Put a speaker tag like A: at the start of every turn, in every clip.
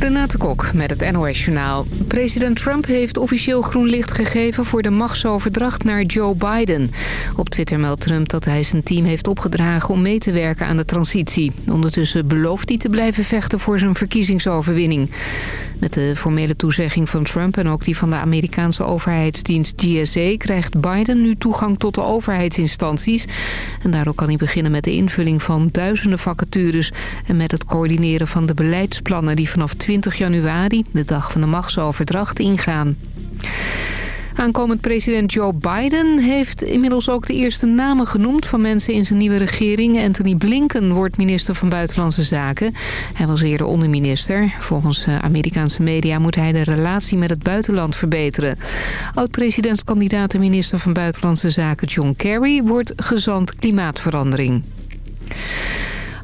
A: Renate Kok met het NOS Journaal. President Trump heeft officieel groen licht gegeven voor de machtsoverdracht naar Joe Biden. Op Twitter meldt Trump dat hij zijn team heeft opgedragen om mee te werken aan de transitie. Ondertussen belooft hij te blijven vechten voor zijn verkiezingsoverwinning. Met de formele toezegging van Trump en ook die van de Amerikaanse overheidsdienst GSA... krijgt Biden nu toegang tot de overheidsinstanties. En daardoor kan hij beginnen met de invulling van duizenden vacatures... en met het coördineren van de beleidsplannen die vanaf 20 januari, de dag van de machtsoverdracht, ingaan. Aankomend president Joe Biden heeft inmiddels ook de eerste namen genoemd van mensen in zijn nieuwe regering. Anthony Blinken wordt minister van Buitenlandse Zaken. Hij was eerder onderminister. Volgens eh, Amerikaanse media moet hij de relatie met het buitenland verbeteren. Oud-presidentskandidaat en minister van Buitenlandse Zaken John Kerry wordt gezant klimaatverandering.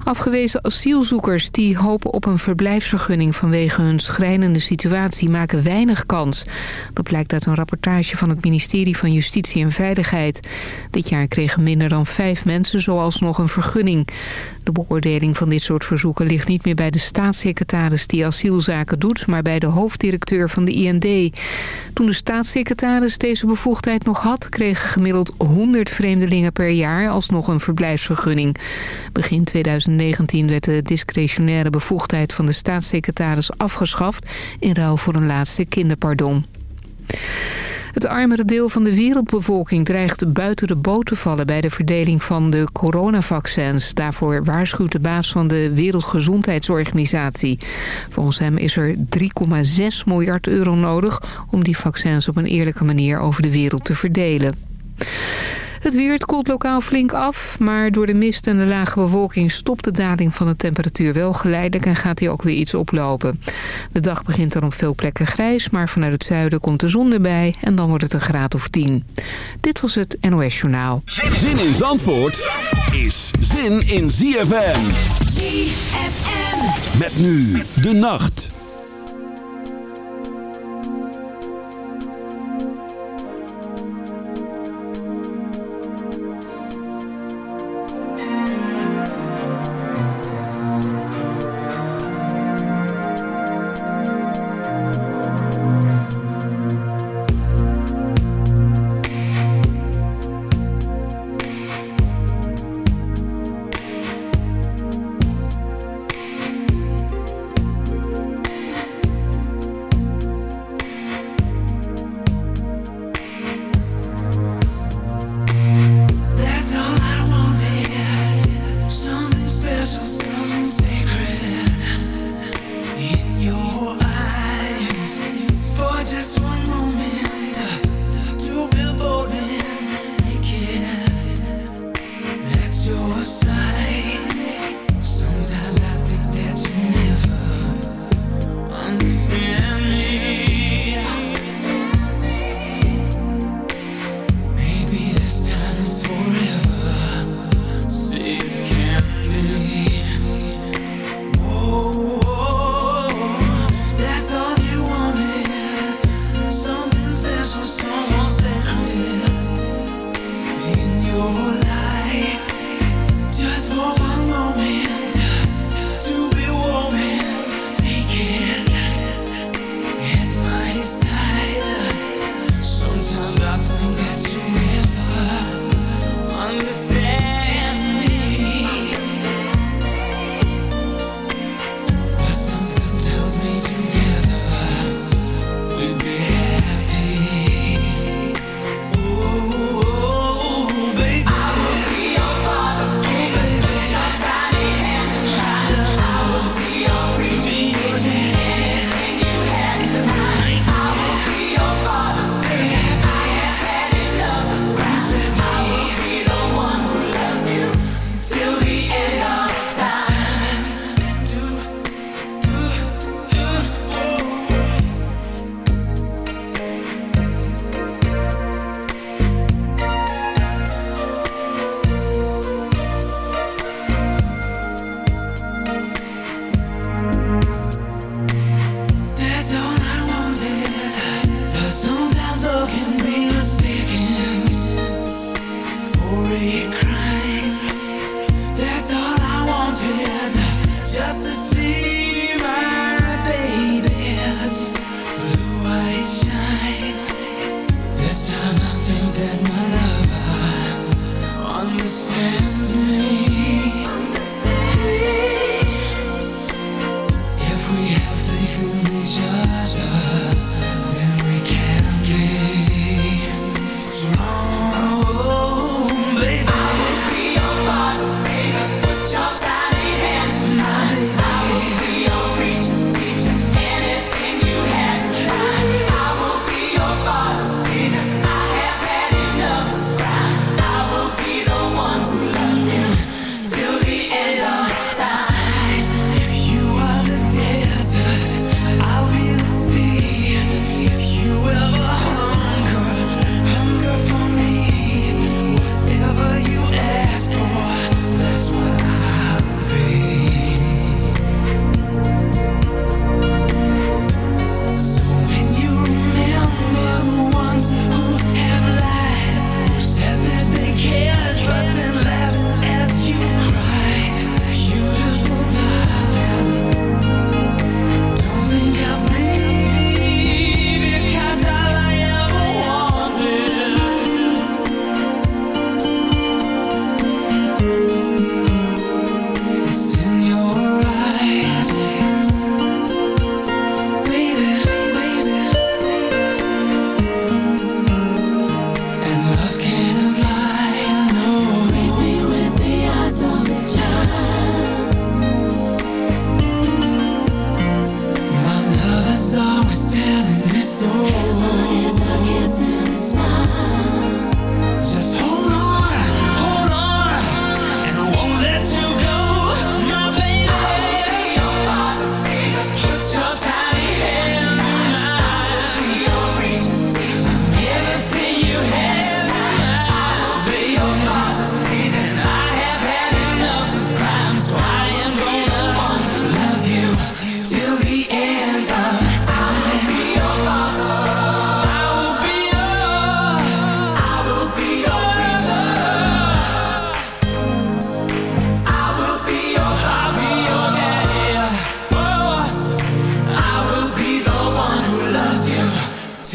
A: Afgewezen asielzoekers die hopen op een verblijfsvergunning vanwege hun schrijnende situatie maken weinig kans. Dat blijkt uit een rapportage van het ministerie van Justitie en Veiligheid. Dit jaar kregen minder dan vijf mensen zoals nog een vergunning. De beoordeling van dit soort verzoeken ligt niet meer bij de staatssecretaris die asielzaken doet, maar bij de hoofddirecteur van de IND. Toen de staatssecretaris deze bevoegdheid nog had, kregen gemiddeld 100 vreemdelingen per jaar alsnog een verblijfsvergunning. Begin 2019 werd de discretionaire bevoegdheid van de staatssecretaris afgeschaft in ruil voor een laatste kinderpardon. Het armere deel van de wereldbevolking dreigt buiten de boot te vallen... bij de verdeling van de coronavaccins. Daarvoor waarschuwt de baas van de Wereldgezondheidsorganisatie. Volgens hem is er 3,6 miljard euro nodig... om die vaccins op een eerlijke manier over de wereld te verdelen. Het weer koelt lokaal flink af, maar door de mist en de lage bewolking stopt de daling van de temperatuur wel geleidelijk en gaat hij ook weer iets oplopen. De dag begint dan op veel plekken grijs, maar vanuit het zuiden komt de zon erbij en dan wordt het een graad of 10. Dit was het NOS Journaal.
B: Zin in Zandvoort is zin in ZFM.
C: ZFM.
B: Met nu de nacht.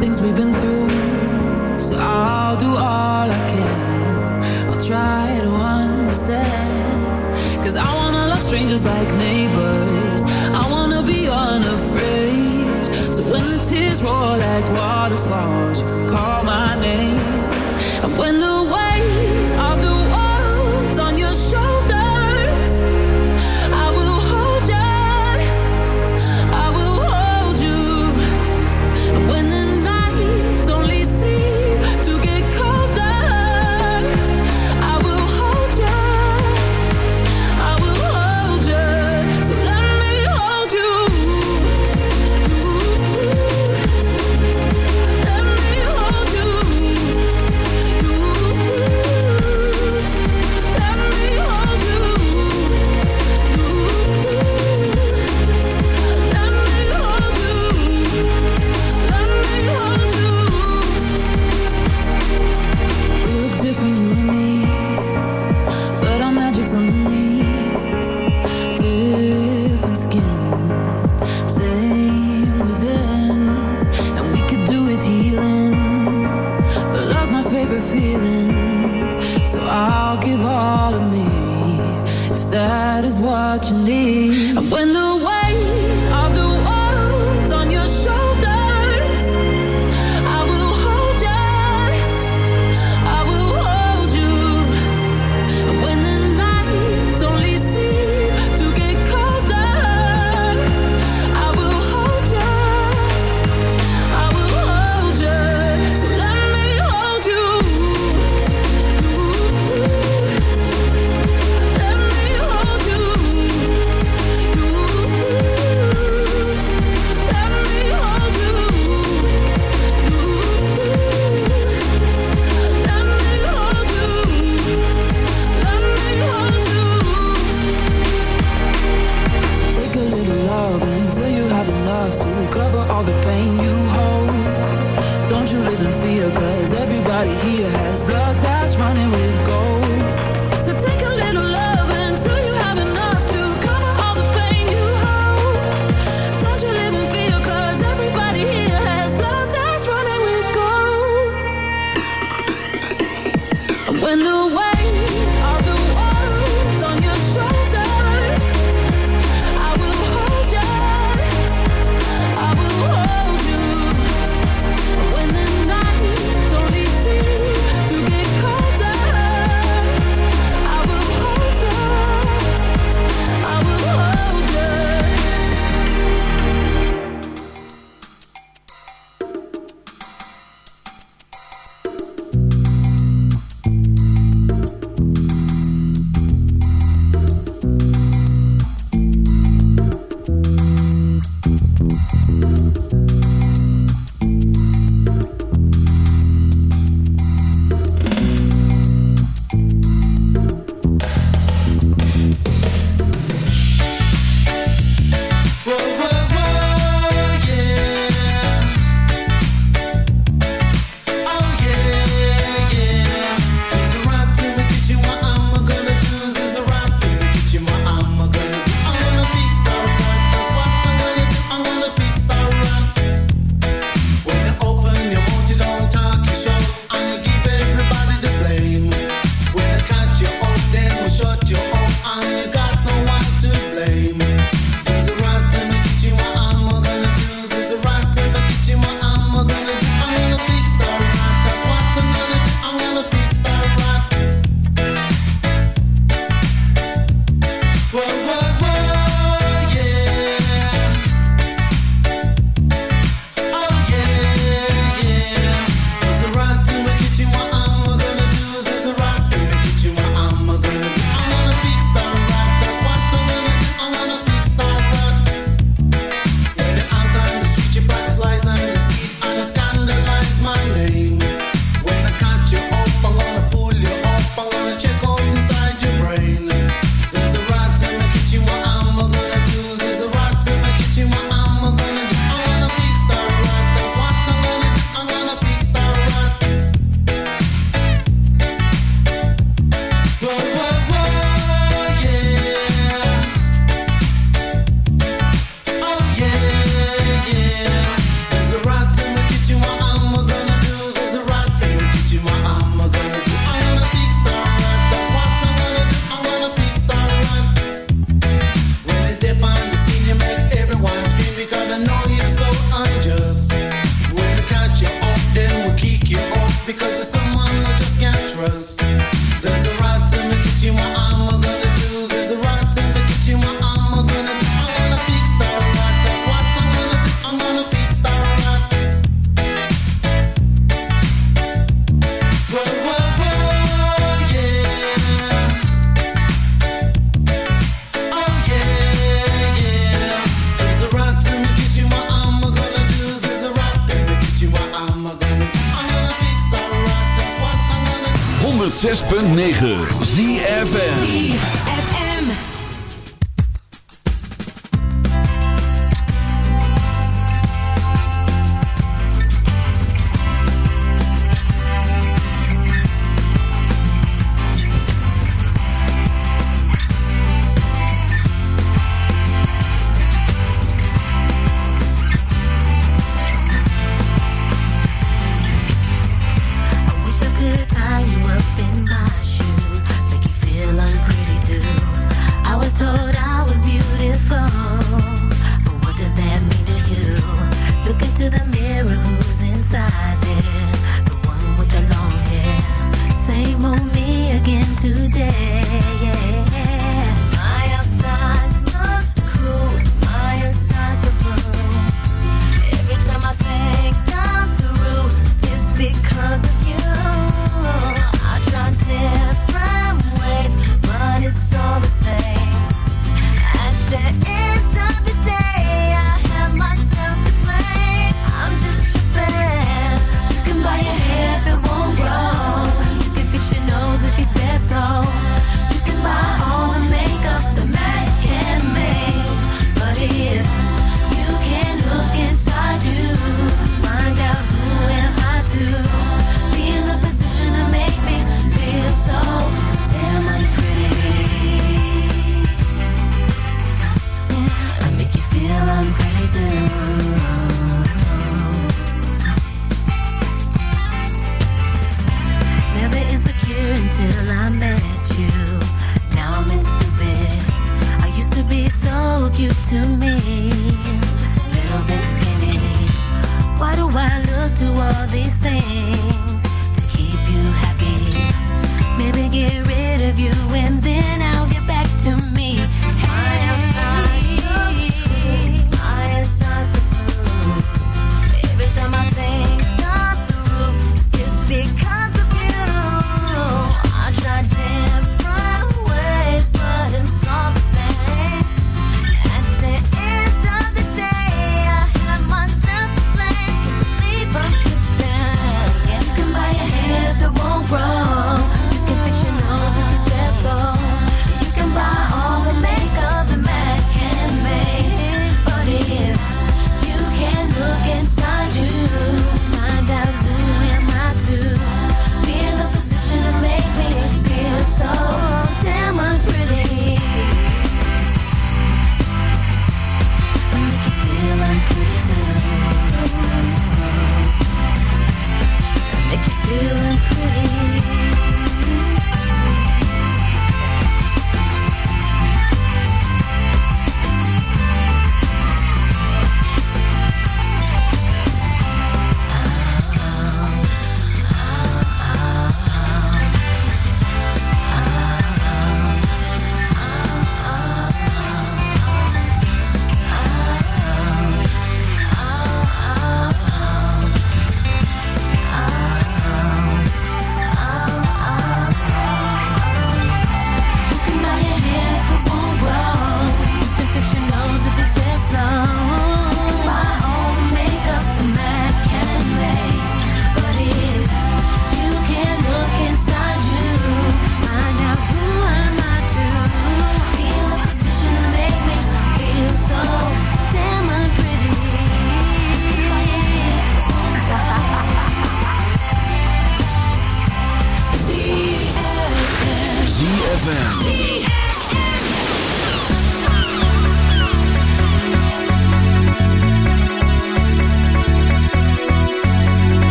C: Things we've been through. So I'll do all I can. I'll try to understand. Cause I wanna love strangers like neighbors.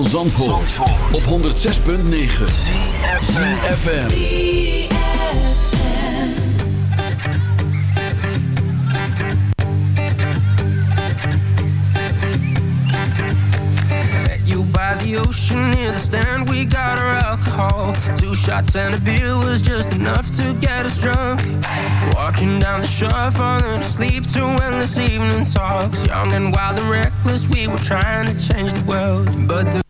B: Van Zandvoort, op 106.9 ZFM
D: You by the ocean near the stand we got our alcohol. Two shots and a beer was just enough to get us drunk. Walking down the shore falling asleep to endless evening talks. Young and wild and reckless we were trying to change the world But the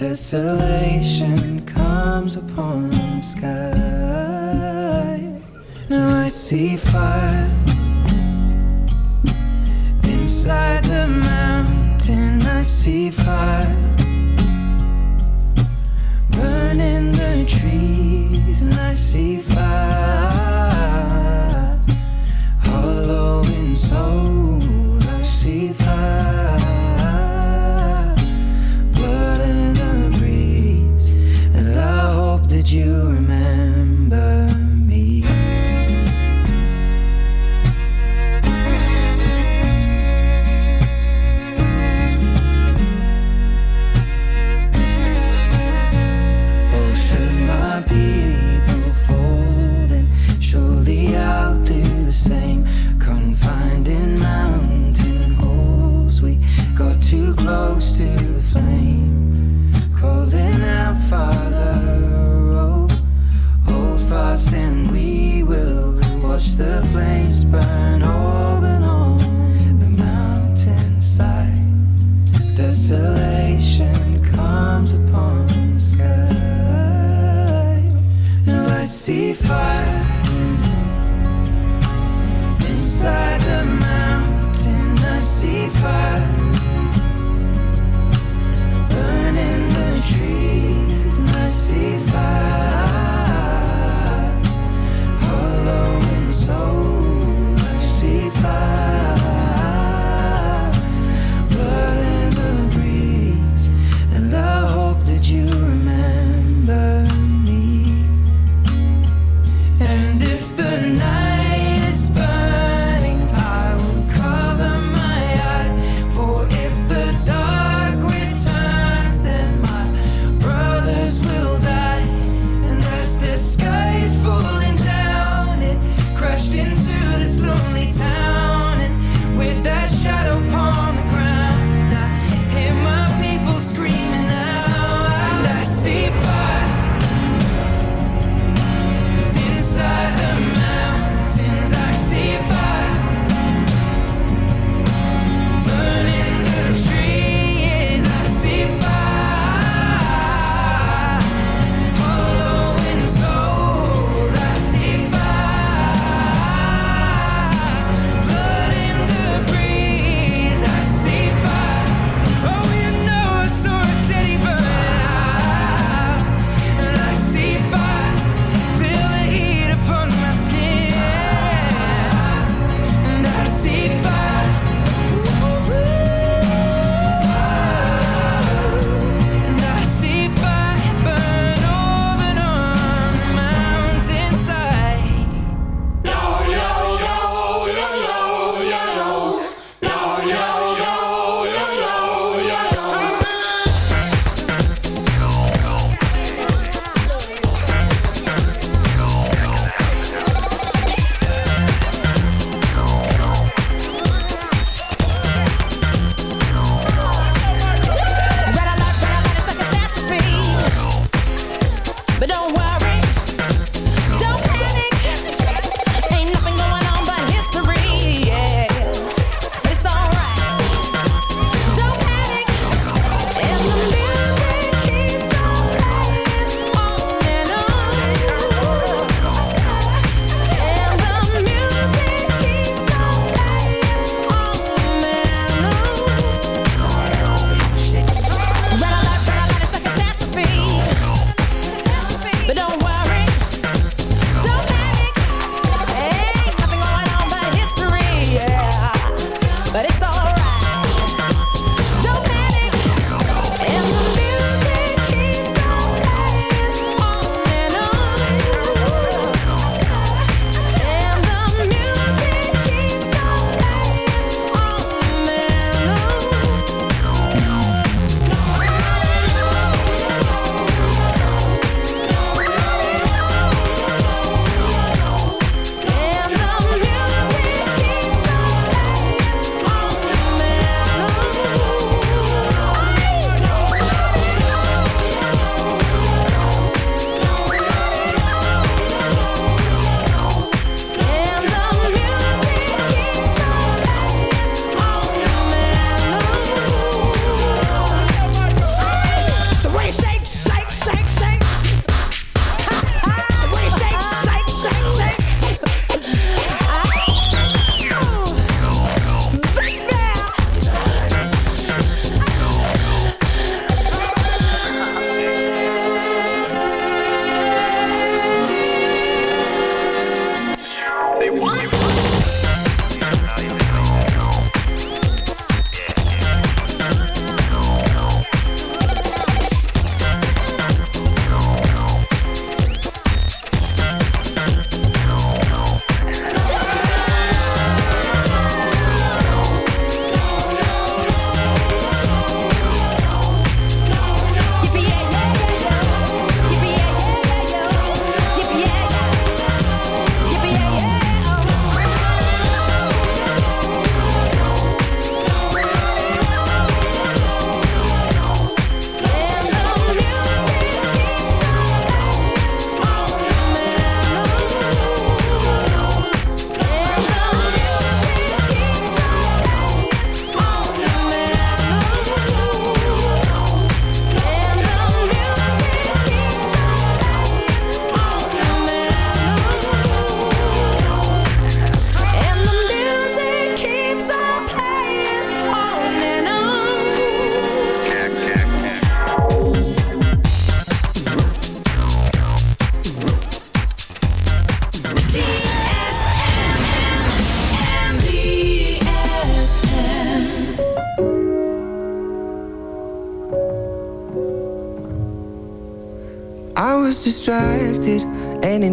E: Desolation comes upon the sky. Now I see fire inside the mountain. I see fire burning the trees, and I see fire hollow in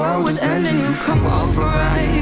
F: World was ending, you come over, right?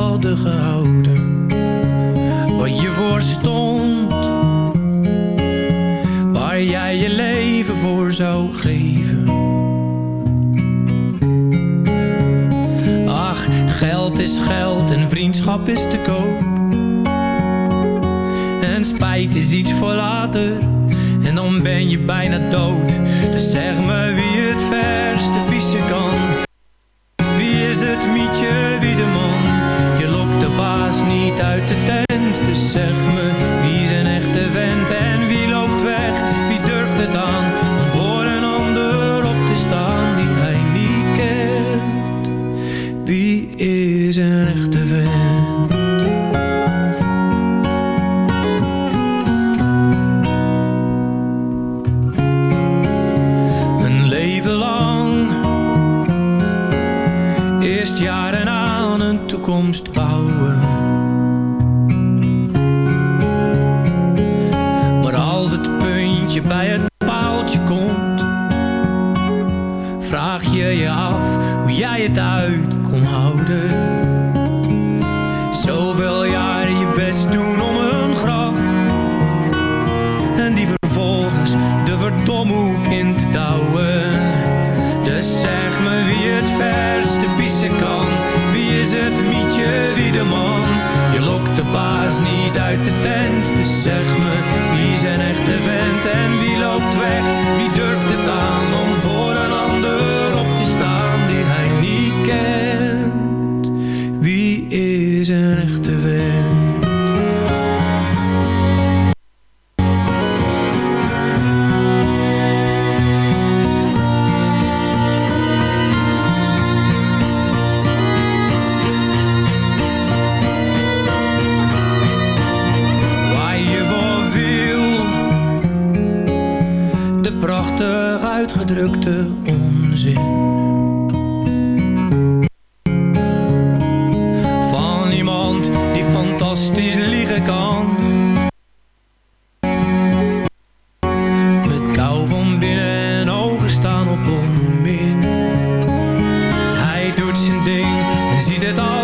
G: afvallige 也到